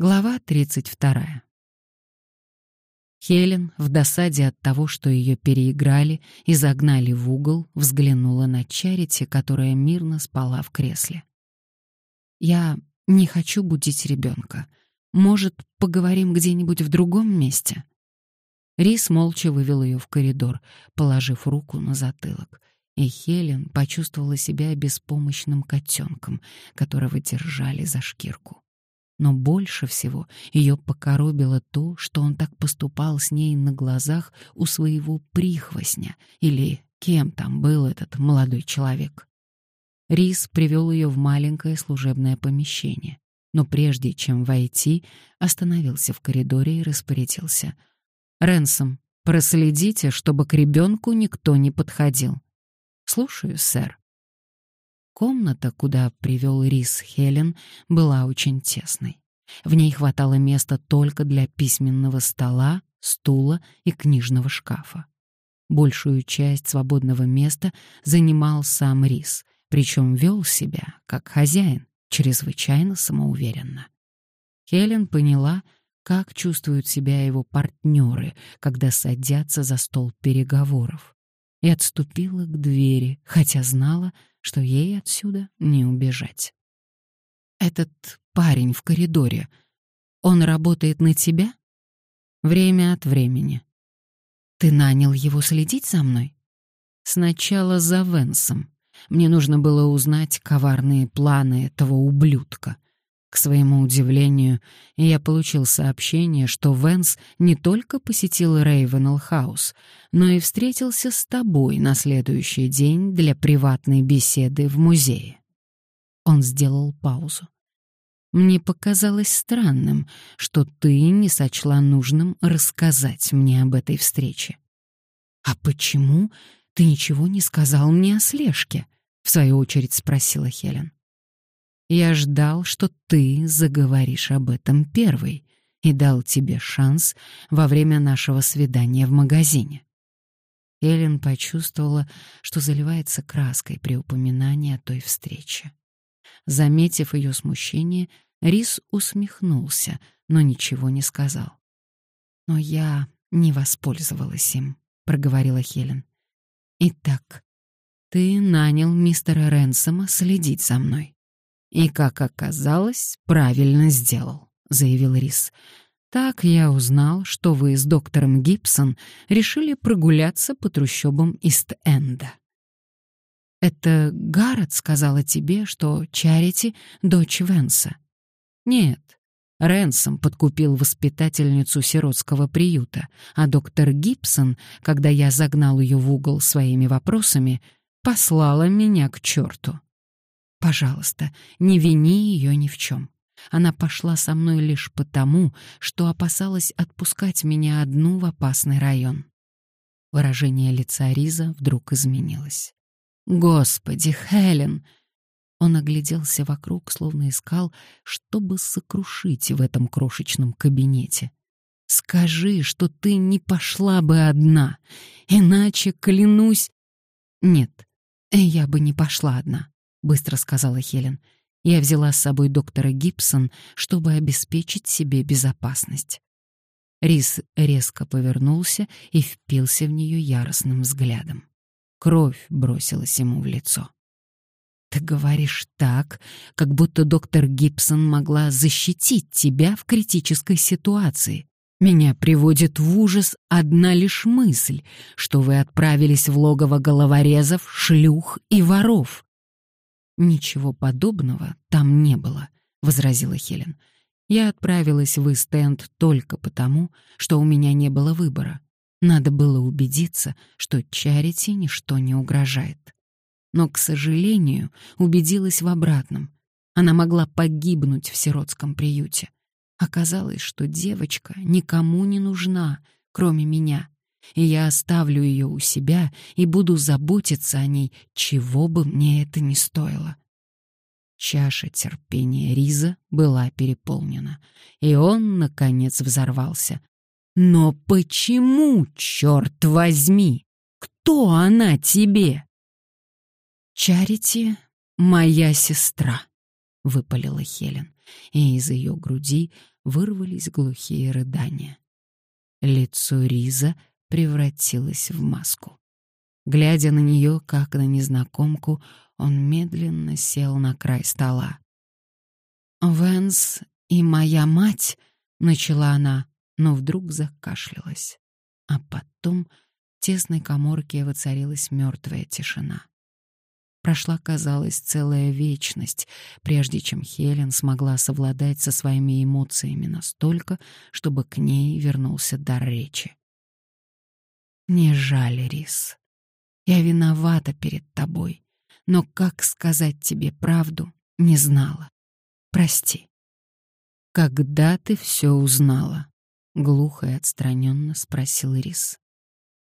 Глава 32. Хелен, в досаде от того, что ее переиграли и загнали в угол, взглянула на Чарити, которая мирно спала в кресле. «Я не хочу будить ребенка. Может, поговорим где-нибудь в другом месте?» Рис молча вывел ее в коридор, положив руку на затылок, и Хелен почувствовала себя беспомощным котенком, которого держали за шкирку. Но больше всего ее покоробило то, что он так поступал с ней на глазах у своего прихвостня, или кем там был этот молодой человек. Рис привел ее в маленькое служебное помещение, но прежде чем войти, остановился в коридоре и распорядился. «Ренсом, проследите, чтобы к ребенку никто не подходил». «Слушаю, сэр». Комната, куда привел Рис Хелен, была очень тесной. В ней хватало места только для письменного стола, стула и книжного шкафа. Большую часть свободного места занимал сам Рис, причем вел себя как хозяин, чрезвычайно самоуверенно. Хелен поняла, как чувствуют себя его партнеры, когда садятся за стол переговоров, и отступила к двери, хотя знала, что ей отсюда не убежать. «Этот парень в коридоре, он работает на тебя?» «Время от времени». «Ты нанял его следить за мной?» «Сначала за Венсом. Мне нужно было узнать коварные планы этого ублюдка». К своему удивлению, я получил сообщение, что Венс не только посетил Рейвенелл Хаус, но и встретился с тобой на следующий день для приватной беседы в музее. Он сделал паузу. Мне показалось странным, что ты не сочла нужным рассказать мне об этой встрече. А почему ты ничего не сказал мне о слежке? в свою очередь спросила Хелен. Я ждал, что ты заговоришь об этом первой и дал тебе шанс во время нашего свидания в магазине. Эллен почувствовала, что заливается краской при упоминании о той встрече. Заметив ее смущение, Рис усмехнулся, но ничего не сказал. «Но я не воспользовалась им», — проговорила Хелен. «Итак, ты нанял мистера Ренсома следить за мной. «И, как оказалось, правильно сделал», — заявил Рис. «Так я узнал, что вы с доктором Гибсон решили прогуляться по трущобам Ист-Энда». «Это Гаррет сказала тебе, что Чарити — дочь Венса?» «Нет, Ренсом подкупил воспитательницу сиротского приюта, а доктор Гибсон, когда я загнал ее в угол своими вопросами, послала меня к черту. Пожалуйста, не вини ее ни в чем. Она пошла со мной лишь потому, что опасалась отпускать меня одну в опасный район. Выражение лица Риза вдруг изменилось. «Господи, Хелен!» Он огляделся вокруг, словно искал, чтобы сокрушить в этом крошечном кабинете. «Скажи, что ты не пошла бы одна, иначе, клянусь...» «Нет, я бы не пошла одна. — быстро сказала Хелен. «Я взяла с собой доктора Гибсон, чтобы обеспечить себе безопасность». Рис резко повернулся и впился в нее яростным взглядом. Кровь бросилась ему в лицо. «Ты говоришь так, как будто доктор Гибсон могла защитить тебя в критической ситуации. Меня приводит в ужас одна лишь мысль, что вы отправились в логово головорезов, шлюх и воров. «Ничего подобного там не было», — возразила Хелен. «Я отправилась в Истенд только потому, что у меня не было выбора. Надо было убедиться, что Чарити ничто не угрожает. Но, к сожалению, убедилась в обратном. Она могла погибнуть в сиротском приюте. Оказалось, что девочка никому не нужна, кроме меня, и я оставлю ее у себя и буду заботиться о ней, чего бы мне это ни стоило. Чаша терпения Риза была переполнена, и он, наконец, взорвался. «Но почему, черт возьми? Кто она тебе?» «Чарити — моя сестра», — выпалила Хелен, и из ее груди вырвались глухие рыдания. Лицо Риза превратилось в маску. Глядя на нее, как на незнакомку, он медленно сел на край стола. «Венс и моя мать», — начала она, но вдруг закашлялась. А потом в тесной коморке воцарилась мертвая тишина. Прошла, казалось, целая вечность, прежде чем Хелен смогла совладать со своими эмоциями настолько, чтобы к ней вернулся дар речи. «Не жаль, Рис. Я виновата перед тобой, но как сказать тебе правду, не знала. Прости. Когда ты все узнала? Глухо и отстраненно спросил Рис.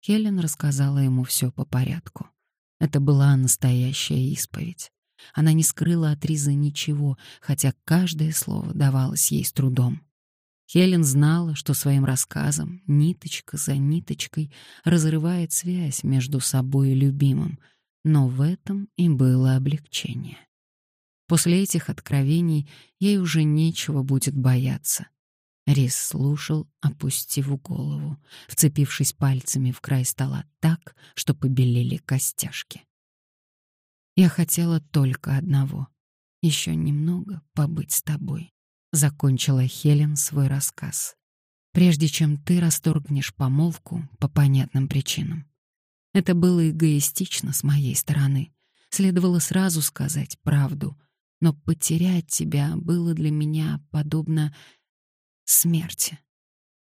Хелен рассказала ему все по порядку. Это была настоящая исповедь. Она не скрыла от Риза ничего, хотя каждое слово давалось ей с трудом. Хелен знала, что своим рассказом, ниточка за ниточкой, разрывает связь между собой и любимым, но в этом и было облегчение. После этих откровений ей уже нечего будет бояться. Рис слушал, опустив голову, вцепившись пальцами в край стола так, что побелели костяшки. «Я хотела только одного — еще немного побыть с тобой», — закончила Хелен свой рассказ. «Прежде чем ты расторгнешь помолвку по понятным причинам. Это было эгоистично с моей стороны. Следовало сразу сказать правду, но потерять тебя было для меня подобно смерти.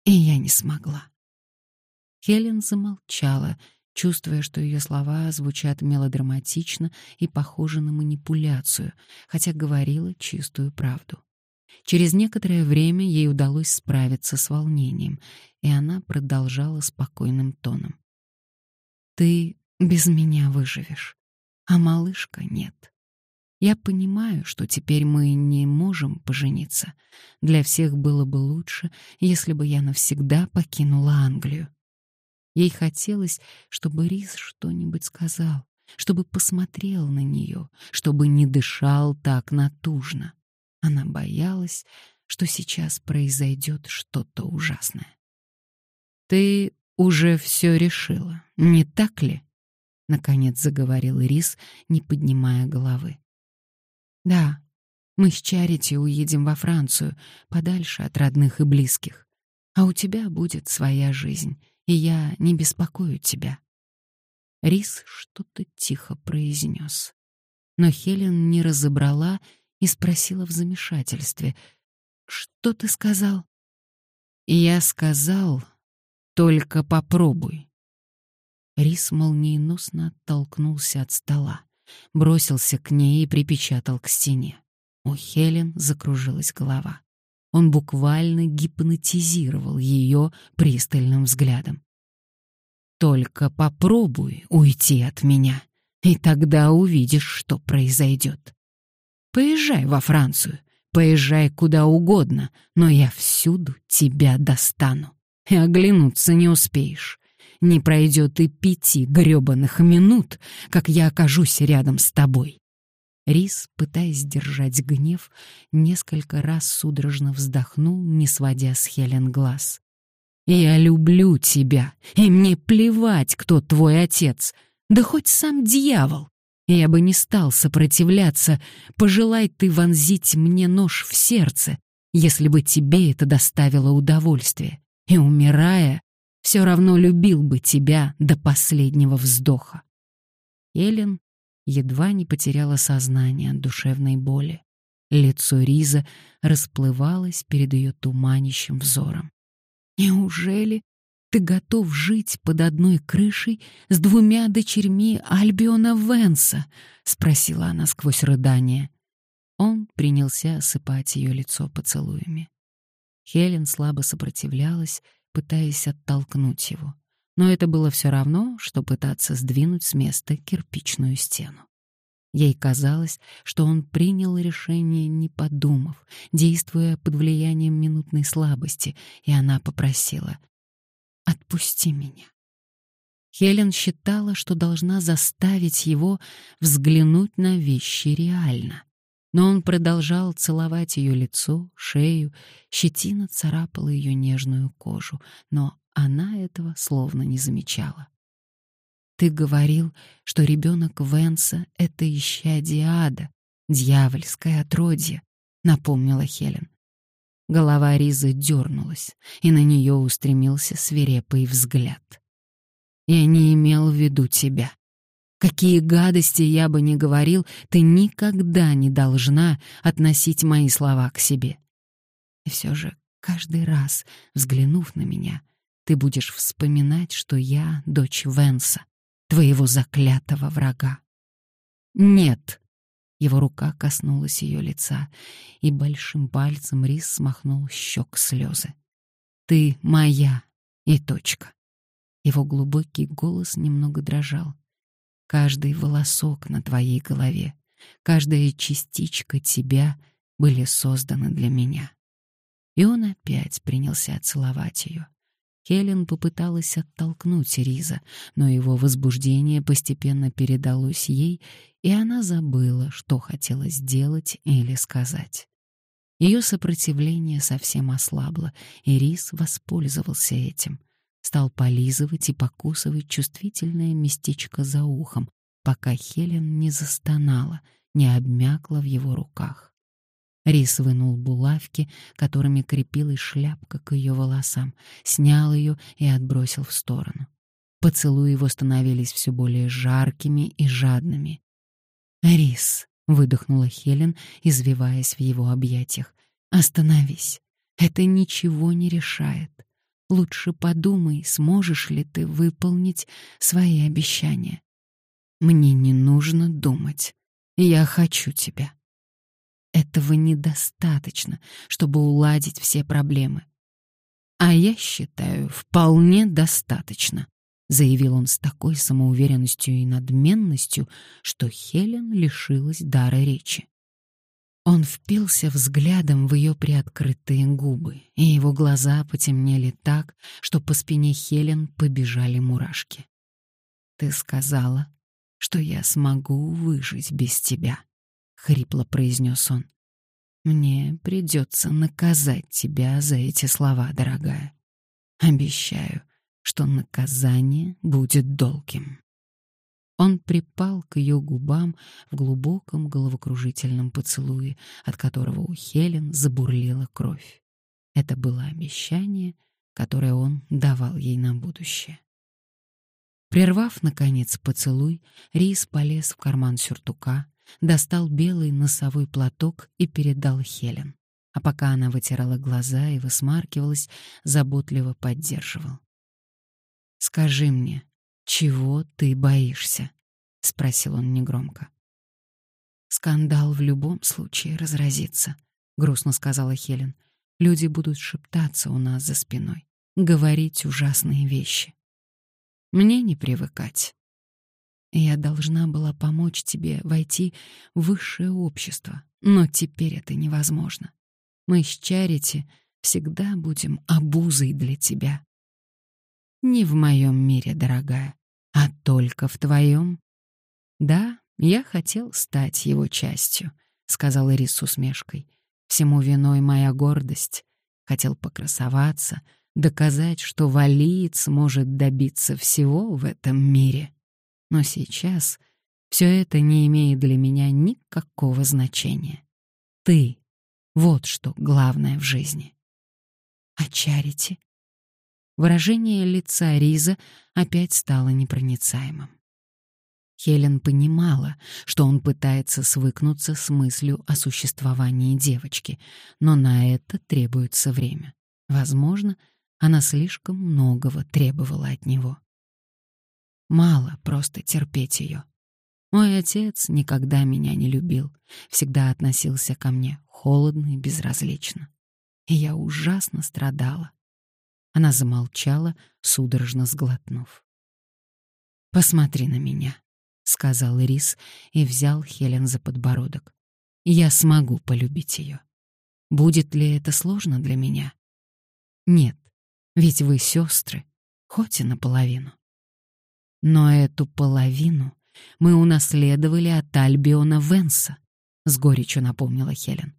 И я не смогла. Хелен замолчала, чувствуя, что ее слова звучат мелодраматично и похожи на манипуляцию, хотя говорила чистую правду. Через некоторое время ей удалось справиться с волнением, и она продолжала спокойным тоном. «Ты без меня выживешь, а малышка нет. Я понимаю, что теперь мы не можем пожениться. Для всех было бы лучше, если бы я навсегда покинула Англию. Ей хотелось, чтобы Рис что-нибудь сказал, чтобы посмотрел на нее, чтобы не дышал так натужно. Она боялась, что сейчас произойдет что-то ужасное. «Ты уже все решила, не так ли?» — наконец заговорил Рис, не поднимая головы. «Да, мы с Чарити уедем во Францию, подальше от родных и близких. А у тебя будет своя жизнь, и я не беспокою тебя». Рис что-то тихо произнес. Но Хелен не разобрала и спросила в замешательстве. «Что ты сказал?» «Я сказал, только попробуй». Рис молниеносно оттолкнулся от стола, бросился к ней и припечатал к стене. У Хелен закружилась голова. Он буквально гипнотизировал ее пристальным взглядом. «Только попробуй уйти от меня, и тогда увидишь, что произойдет. Поезжай во Францию, поезжай куда угодно, но я всюду тебя достану. И оглянуться не успеешь. Не пройдет и пяти грёбаных минут, как я окажусь рядом с тобой. Рис, пытаясь сдержать гнев, несколько раз судорожно вздохнул, не сводя с Хелен глаз. «Я люблю тебя, и мне плевать, кто твой отец, да хоть сам дьявол. Я бы не стал сопротивляться, пожелай ты вонзить мне нож в сердце, если бы тебе это доставило удовольствие. И, умирая, все равно любил бы тебя до последнего вздоха. Элен едва не потеряла сознание от душевной боли. Лицо Риза расплывалось перед ее туманящим взором. «Неужели ты готов жить под одной крышей с двумя дочерьми Альбиона Венса?» — спросила она сквозь рыдание. Он принялся осыпать ее лицо поцелуями. Хелен слабо сопротивлялась, пытаясь оттолкнуть его. Но это было все равно, что пытаться сдвинуть с места кирпичную стену. Ей казалось, что он принял решение, не подумав, действуя под влиянием минутной слабости, и она попросила Отпусти меня. Хелен считала, что должна заставить его взглянуть на вещи реально. Но он продолжал целовать ее лицо, шею, щетина царапала ее нежную кожу, но она этого словно не замечала. «Ты говорил, что ребенок Венса — это исчадие ада, дьявольское отродье», — напомнила Хелен. Голова Ризы дернулась, и на нее устремился свирепый взгляд. «Я не имел в виду тебя. Какие гадости я бы ни говорил, ты никогда не должна относить мои слова к себе. И все же каждый раз, взглянув на меня, ты будешь вспоминать, что я дочь Венса, твоего заклятого врага. Нет, его рука коснулась ее лица, и большим пальцем Рис смахнул щек слезы. «Ты моя, и точка». Его глубокий голос немного дрожал. «Каждый волосок на твоей голове, каждая частичка тебя были созданы для меня». И он опять принялся целовать ее. Хелен попыталась оттолкнуть Риза, но его возбуждение постепенно передалось ей, и она забыла, что хотела сделать или сказать. Ее сопротивление совсем ослабло, и Риз воспользовался этим. Стал полизывать и покусывать чувствительное местечко за ухом, пока Хелен не застонала, не обмякла в его руках. Рис вынул булавки, которыми крепилась шляпка к ее волосам, снял ее и отбросил в сторону. Поцелуи его становились все более жаркими и жадными. «Рис», — выдохнула Хелен, извиваясь в его объятиях, — «остановись. Это ничего не решает. Лучше подумай, сможешь ли ты выполнить свои обещания. Мне не нужно думать. Я хочу тебя. Этого недостаточно, чтобы уладить все проблемы. А я считаю, вполне достаточно, заявил он с такой самоуверенностью и надменностью, что Хелен лишилась дара речи. Он впился взглядом в ее приоткрытые губы, и его глаза потемнели так, что по спине Хелен побежали мурашки. «Ты сказала, что я смогу выжить без тебя», — хрипло произнес он. «Мне придется наказать тебя за эти слова, дорогая. Обещаю, что наказание будет долгим». Он припал к ее губам в глубоком головокружительном поцелуе, от которого у Хелен забурлила кровь. Это было обещание, которое он давал ей на будущее. Прервав, наконец, поцелуй, Рис полез в карман сюртука, достал белый носовой платок и передал Хелен. А пока она вытирала глаза и высмаркивалась, заботливо поддерживал. «Скажи мне, чего ты боишься?» — спросил он негромко. «Скандал в любом случае разразится», — грустно сказала Хелен. «Люди будут шептаться у нас за спиной, говорить ужасные вещи. Мне не привыкать. Я должна была помочь тебе войти в высшее общество, но теперь это невозможно. Мы с Чарити всегда будем обузой для тебя. Не в моем мире, дорогая, а только в твоем. Да, я хотел стать его частью, сказал Ирис с усмешкой. Всему виной моя гордость. Хотел покрасоваться, доказать, что валиец может добиться всего в этом мире. Но сейчас все это не имеет для меня никакого значения. Ты — вот что главное в жизни. А Чарити? Выражение лица Риза опять стало непроницаемым. Хелен понимала, что он пытается свыкнуться с мыслью о существовании девочки, но на это требуется время. Возможно, она слишком многого требовала от него. Мало просто терпеть ее. Мой отец никогда меня не любил, всегда относился ко мне холодно и безразлично. И я ужасно страдала. Она замолчала, судорожно сглотнув. «Посмотри на меня», — сказал Ирис и взял Хелен за подбородок. «Я смогу полюбить ее. Будет ли это сложно для меня? Нет, ведь вы сестры, хоть и наполовину. Но эту половину мы унаследовали от Альбиона Венса. с горечью напомнила Хелен.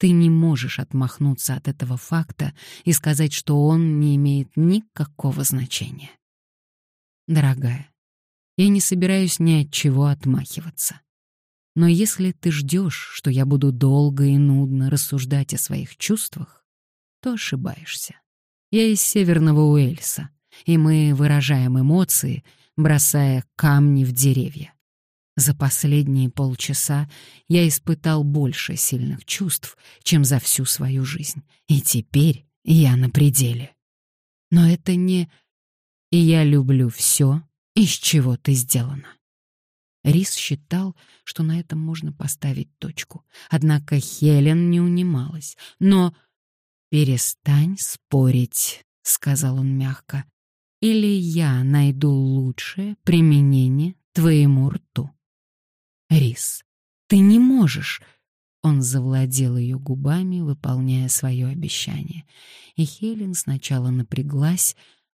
Ты не можешь отмахнуться от этого факта и сказать, что он не имеет никакого значения. Дорогая, я не собираюсь ни от чего отмахиваться. Но если ты ждешь, что я буду долго и нудно рассуждать о своих чувствах, то ошибаешься. Я из Северного Уэльса, и мы выражаем эмоции, бросая камни в деревья. За последние полчаса я испытал больше сильных чувств, чем за всю свою жизнь, и теперь я на пределе. Но это не... И я люблю все, из чего ты сделана. Рис считал, что на этом можно поставить точку. Однако Хелен не унималась. Но «Перестань спорить», — сказал он мягко, «или я найду лучшее применение твоему рту». Рис, ты не можешь. Он завладел ее губами, выполняя свое обещание. И Хелен сначала напряглась,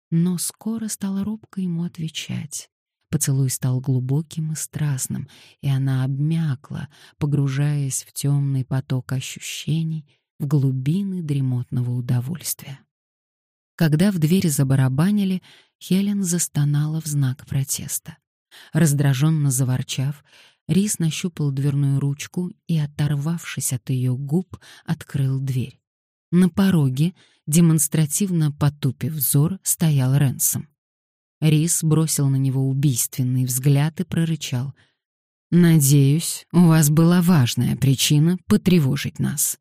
но скоро стала робко ему отвечать. Поцелуй стал глубоким и страстным, и она обмякла, погружаясь в темный поток ощущений, в глубины дремотного удовольствия. Когда в двери забарабанили, Хелен застонала в знак протеста. Раздраженно заворчав, Рис нащупал дверную ручку и, оторвавшись от ее губ, открыл дверь. На пороге, демонстративно потупив взор, стоял Ренсом. Рис бросил на него убийственный взгляд и прорычал. «Надеюсь, у вас была важная причина потревожить нас».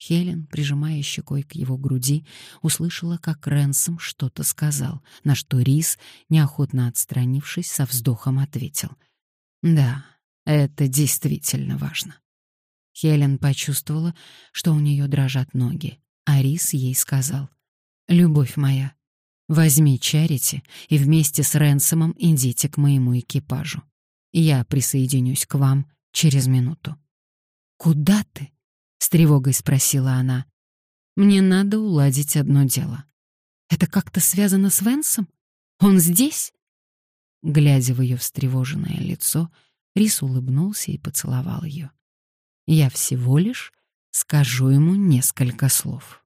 Хелен, прижимая щекой к его груди, услышала, как Ренсом что-то сказал, на что Рис, неохотно отстранившись, со вздохом ответил — да, это действительно важно. Хелен почувствовала, что у нее дрожат ноги, а Рис ей сказал, «Любовь моя, возьми Чарити и вместе с Ренсомом идите к моему экипажу. Я присоединюсь к вам через минуту». «Куда ты?» — с тревогой спросила она. «Мне надо уладить одно дело». «Это как-то связано с Венсом? Он здесь?» Глядя в ее встревоженное лицо, Рис улыбнулся и поцеловал ее. «Я всего лишь скажу ему несколько слов».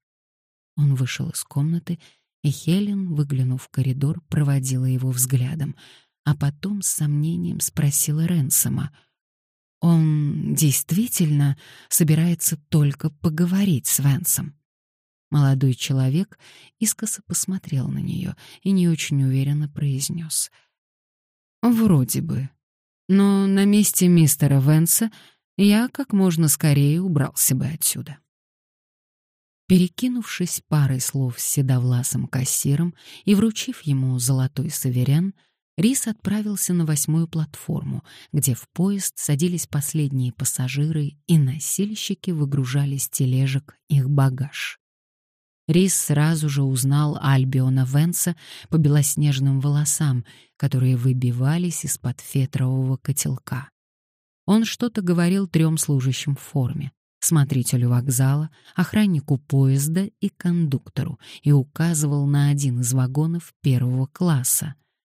Он вышел из комнаты, и Хелен, выглянув в коридор, проводила его взглядом, а потом с сомнением спросила Ренсома. «Он действительно собирается только поговорить с Венсом?» Молодой человек искоса посмотрел на нее и не очень уверенно произнес — Вроде бы. Но на месте мистера Венса я как можно скорее убрался бы отсюда. Перекинувшись парой слов с седовласым кассиром и вручив ему золотой саверян, Рис отправился на восьмую платформу, где в поезд садились последние пассажиры и носильщики выгружали с тележек их багаж. Рис сразу же узнал Альбиона Венса по белоснежным волосам, которые выбивались из-под фетрового котелка. Он что-то говорил трем служащим в форме — смотрителю вокзала, охраннику поезда и кондуктору, и указывал на один из вагонов первого класса.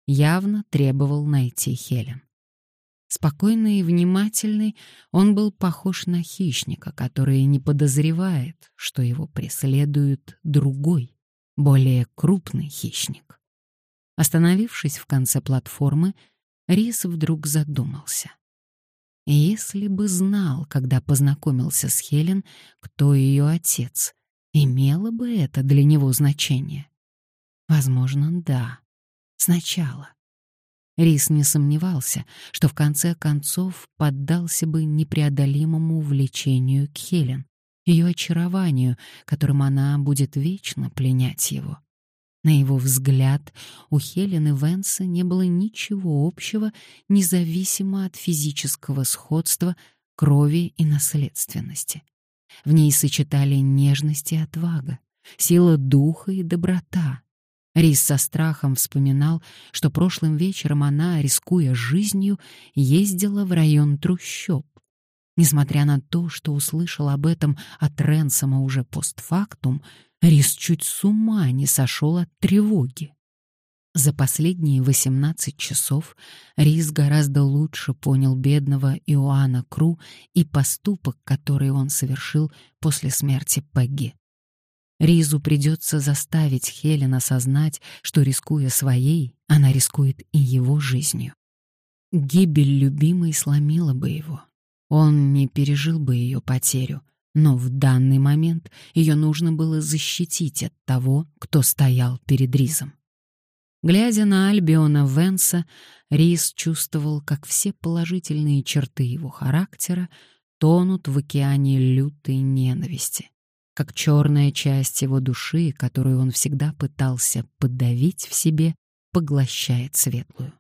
Явно требовал найти Хелен. Спокойный и внимательный, он был похож на хищника, который не подозревает, что его преследует другой, более крупный хищник. Остановившись в конце платформы, Рис вдруг задумался. Если бы знал, когда познакомился с Хелен, кто ее отец, имело бы это для него значение? Возможно, да. Сначала. Рис не сомневался, что в конце концов поддался бы непреодолимому влечению к Хелен, ее очарованию, которым она будет вечно пленять его. На его взгляд, у Хелены Венса не было ничего общего, независимо от физического сходства, крови и наследственности. В ней сочетали нежность и отвага, сила духа и доброта, Рис со страхом вспоминал, что прошлым вечером она, рискуя жизнью, ездила в район трущоб. Несмотря на то, что услышал об этом от Ренсома уже постфактум, Рис чуть с ума не сошел от тревоги. За последние 18 часов Рис гораздо лучше понял бедного Иоанна Кру и поступок, который он совершил после смерти Пегги. Ризу придется заставить Хелен осознать, что, рискуя своей, она рискует и его жизнью. Гибель любимой сломила бы его. Он не пережил бы ее потерю, но в данный момент ее нужно было защитить от того, кто стоял перед Ризом. Глядя на Альбиона Венса, Рис чувствовал, как все положительные черты его характера тонут в океане лютой ненависти, как черная часть его души, которую он всегда пытался подавить в себе, поглощает светлую.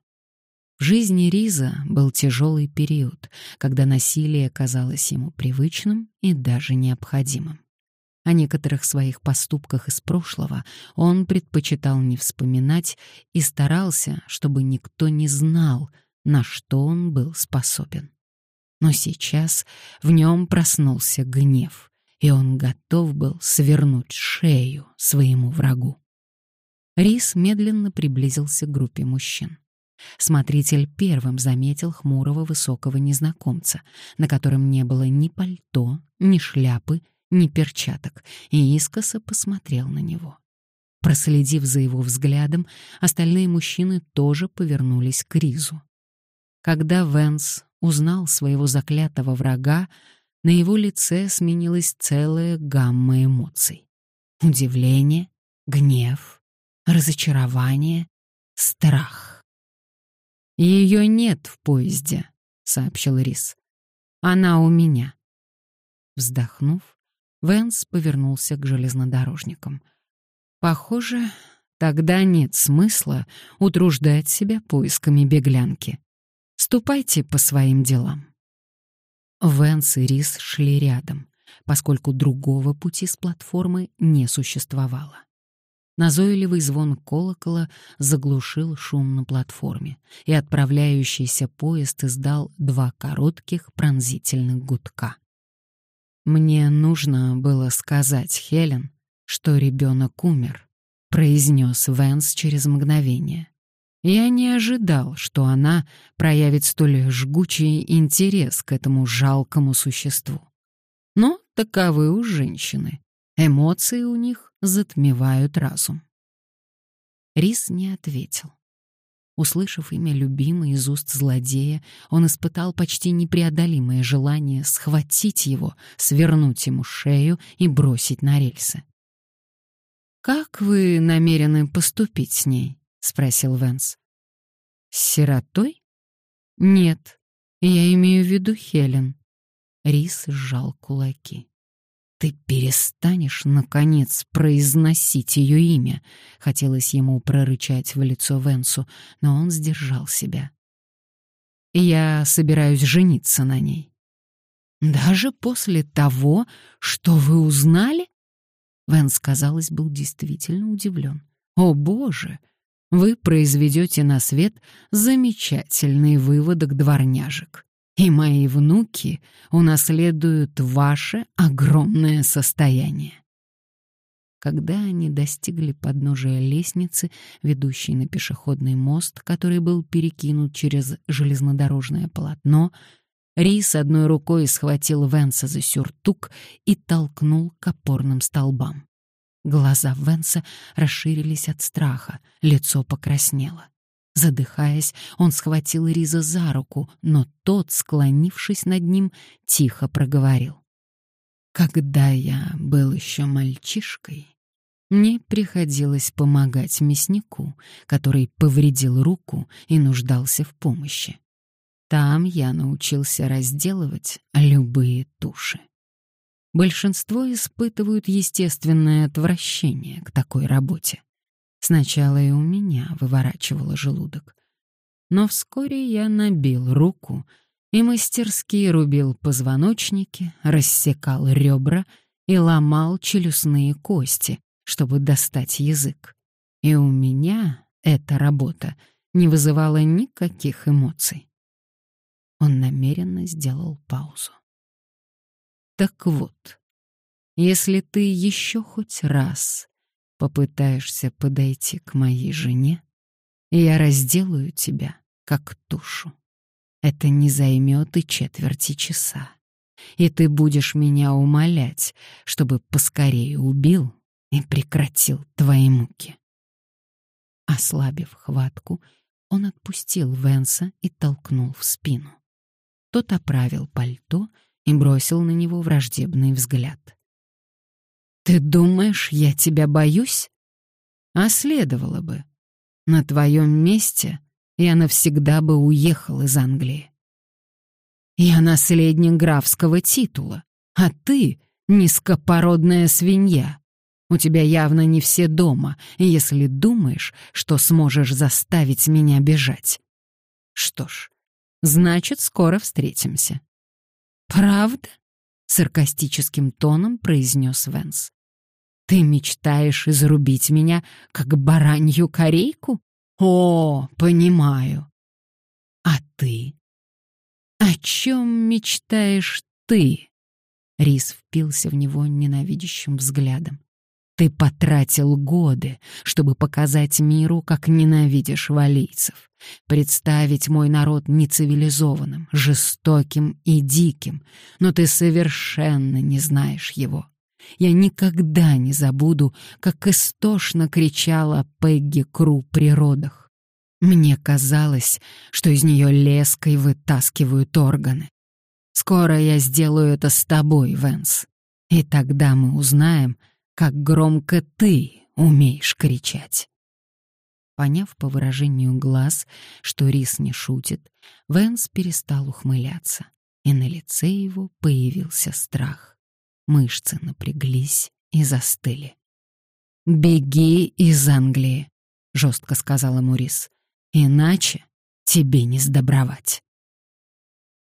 В жизни Риза был тяжелый период, когда насилие казалось ему привычным и даже необходимым. О некоторых своих поступках из прошлого он предпочитал не вспоминать и старался, чтобы никто не знал, на что он был способен. Но сейчас в нем проснулся гнев, и он готов был свернуть шею своему врагу. Рис медленно приблизился к группе мужчин. Смотритель первым заметил хмурого высокого незнакомца, на котором не было ни пальто, ни шляпы, ни перчаток, и искоса посмотрел на него. Проследив за его взглядом, остальные мужчины тоже повернулись к Ризу. Когда Венс узнал своего заклятого врага, на его лице сменилась целая гамма эмоций. Удивление, гнев, разочарование, страх. «Ее нет в поезде», — сообщил Рис. «Она у меня». Вздохнув, Венс повернулся к железнодорожникам. «Похоже, тогда нет смысла утруждать себя поисками беглянки. Ступайте по своим делам». Венс и Рис шли рядом, поскольку другого пути с платформы не существовало. Назойливый звон колокола заглушил шум на платформе, и отправляющийся поезд издал два коротких пронзительных гудка. «Мне нужно было сказать Хелен, что ребенок умер», — произнес Венс через мгновение. Я не ожидал, что она проявит столь жгучий интерес к этому жалкому существу. Но таковы у женщины. Эмоции у них затмевают разум. Рис не ответил. Услышав имя любимой из уст злодея, он испытал почти непреодолимое желание схватить его, свернуть ему шею и бросить на рельсы. «Как вы намерены поступить с ней?» — спросил Венс. «С сиротой?» «Нет, я имею в виду Хелен». Рис сжал кулаки. «Ты перестанешь, наконец, произносить ее имя?» Хотелось ему прорычать в лицо Венсу, но он сдержал себя. «Я собираюсь жениться на ней». «Даже после того, что вы узнали?» Венс, казалось, был действительно удивлен. «О, Боже! Вы произведете на свет замечательный выводок дворняжек и мои внуки унаследуют ваше огромное состояние. Когда они достигли подножия лестницы, ведущей на пешеходный мост, который был перекинут через железнодорожное полотно, Рис одной рукой схватил Венса за сюртук и толкнул к опорным столбам. Глаза Венса расширились от страха, лицо покраснело. Задыхаясь, он схватил Риза за руку, но тот, склонившись над ним, тихо проговорил. «Когда я был еще мальчишкой, мне приходилось помогать мяснику, который повредил руку и нуждался в помощи. Там я научился разделывать любые туши. Большинство испытывают естественное отвращение к такой работе. Сначала и у меня выворачивало желудок. Но вскоре я набил руку и мастерски рубил позвоночники, рассекал ребра и ломал челюстные кости, чтобы достать язык. И у меня эта работа не вызывала никаких эмоций. Он намеренно сделал паузу. Так вот, если ты еще хоть раз попытаешься подойти к моей жене, я разделаю тебя, как тушу. Это не займет и четверти часа. И ты будешь меня умолять, чтобы поскорее убил и прекратил твои муки. Ослабив хватку, он отпустил Венса и толкнул в спину. Тот оправил пальто и бросил на него враждебный взгляд. «Ты думаешь, я тебя боюсь?» «А следовало бы. На твоем месте я навсегда бы уехал из Англии. Я наследник графского титула, а ты — низкопородная свинья. У тебя явно не все дома, если думаешь, что сможешь заставить меня бежать. Что ж, значит, скоро встретимся. Правда? Саркастическим тоном произнес Венс. Ты мечтаешь изрубить меня, как баранью корейку? О, понимаю. А ты? О чем мечтаешь ты? Рис впился в него ненавидящим взглядом. Ты потратил годы, чтобы показать миру, как ненавидишь валийцев, представить мой народ нецивилизованным, жестоким и диким, но ты совершенно не знаешь его. Я никогда не забуду, как истошно кричала Пегги Кру при родах. Мне казалось, что из нее леской вытаскивают органы. Скоро я сделаю это с тобой, Венс. И тогда мы узнаем, как громко ты умеешь кричать. Поняв по выражению глаз, что Рис не шутит, Венс перестал ухмыляться, и на лице его появился страх. Мышцы напряглись и застыли. «Беги из Англии», — жестко сказала Мурис. «Иначе тебе не сдобровать».